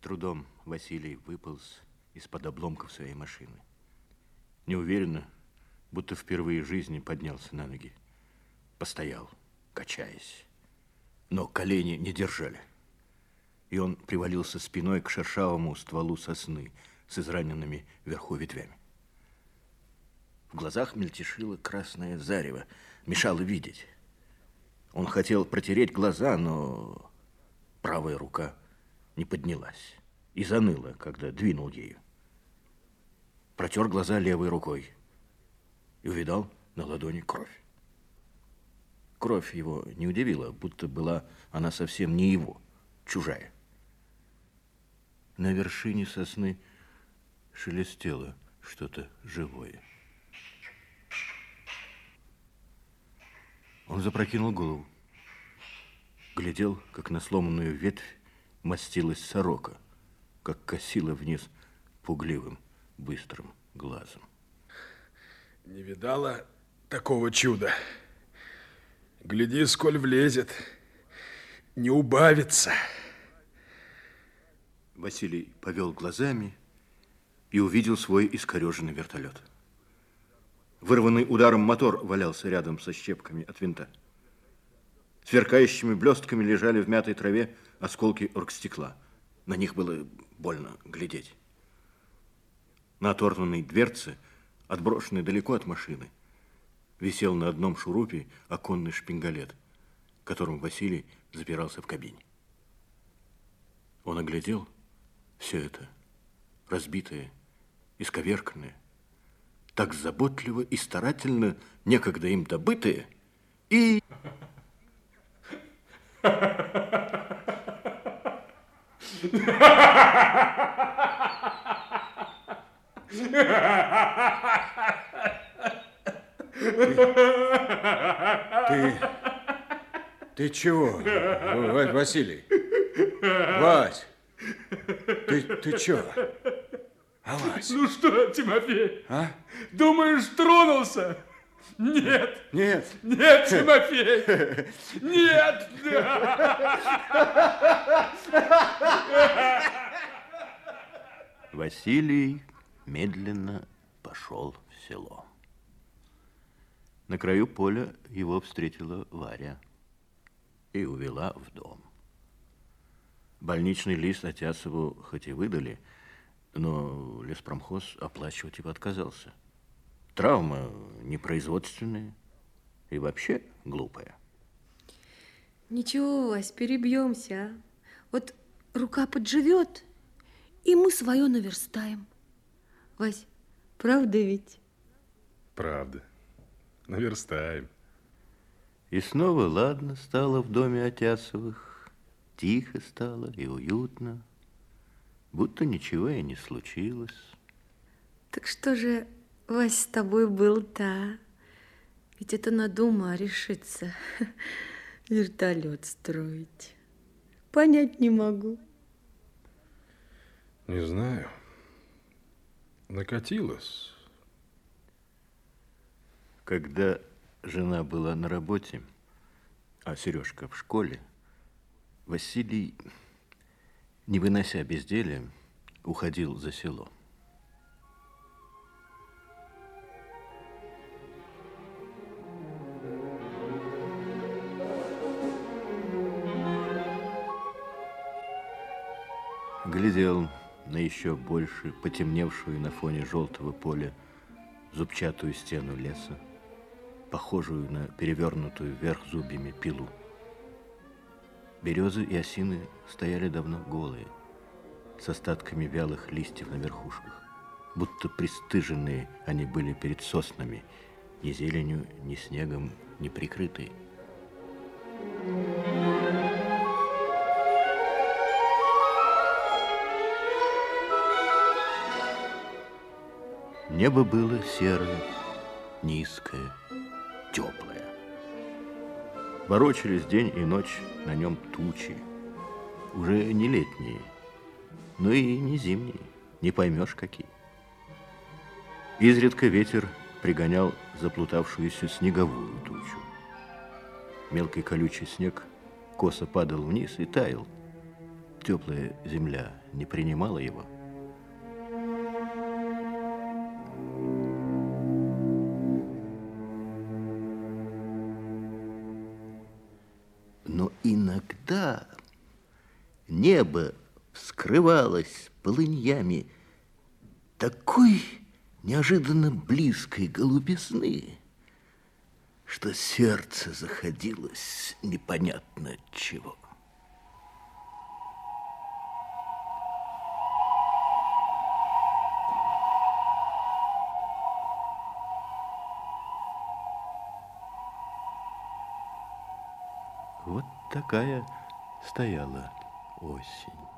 трудом Василий выполз из-под обломков своей машины. Неуверенно, будто впервые в жизни поднялся на ноги. Постоял, качаясь. Но колени не держали. И он привалился спиной к шершавому стволу сосны с израненными вверху ветвями. В глазах мельтешило красное зарево, мешало видеть. Он хотел протереть глаза, но правая рука не поднялась и заныла, когда двинул ею. Протер глаза левой рукой и увидал на ладони кровь. Кровь его не удивила, будто была она совсем не его, чужая. На вершине сосны шелестело что-то живое. Он запрокинул голову. Глядел, как на сломанную ветвь мастилась сорока, как косила вниз пугливым, быстрым глазом. Не видала такого чуда. Гляди, сколь влезет, не убавится. Василий повел глазами и увидел свой искореженный вертолет. Вырванный ударом мотор валялся рядом со щепками от винта. Сверкающими блестками лежали в мятой траве осколки оргстекла. На них было больно глядеть. На оторванной дверце, отброшенной далеко от машины, висел на одном шурупе оконный шпингалет, которым Василий запирался в кабине. Он оглядел все это, разбитое, исковерканное, так заботливо и старательно некогда им добытые, и... Ты, ты чего, Василий? Вась, ты, ты чего? Авась. Ну что, Тимофей? А? Думаешь, тронулся? Нет. Нет. Нет, Тимофей. Нет. Василий медленно пошел в село. На краю поля его встретила Варя и увела в дом. Больничный лист Атясову хоть и выдали, но леспромхоз оплачивать его отказался. Травма непроизводственная и вообще глупая. Ничего, Вась, перебьемся, а? Вот рука подживет, и мы свое наверстаем. Вась, правда ведь? Правда. Наверстаем. И снова ладно стало в доме Отясовых. Тихо стало и уютно будто ничего и не случилось. Так что же, Вась, с тобой был-то, а? Ведь это надо ума решиться вертолет строить. Понять не могу. Не знаю. Накатилось. Когда жена была на работе, а Сережка в школе, Василий не вынося безделия, уходил за село. Глядел на еще больше потемневшую на фоне желтого поля зубчатую стену леса, похожую на перевернутую вверх зубьями пилу. Березы и осины стояли давно голые, с остатками вялых листьев на верхушках. Будто пристыженные они были перед соснами, ни зеленью, ни снегом не прикрытые. Небо было серое, низкое, теплое. Ворочались день и ночь на нем тучи. Уже не летние, но и не зимние, не поймешь какие. Изредка ветер пригонял заплутавшуюся снеговую тучу. Мелкий колючий снег косо падал вниз и таял. теплая земля не принимала его? Иногда небо вскрывалось полыньями такой неожиданно близкой голубизны, что сердце заходилось непонятно от чего. Вот такая стояла осень.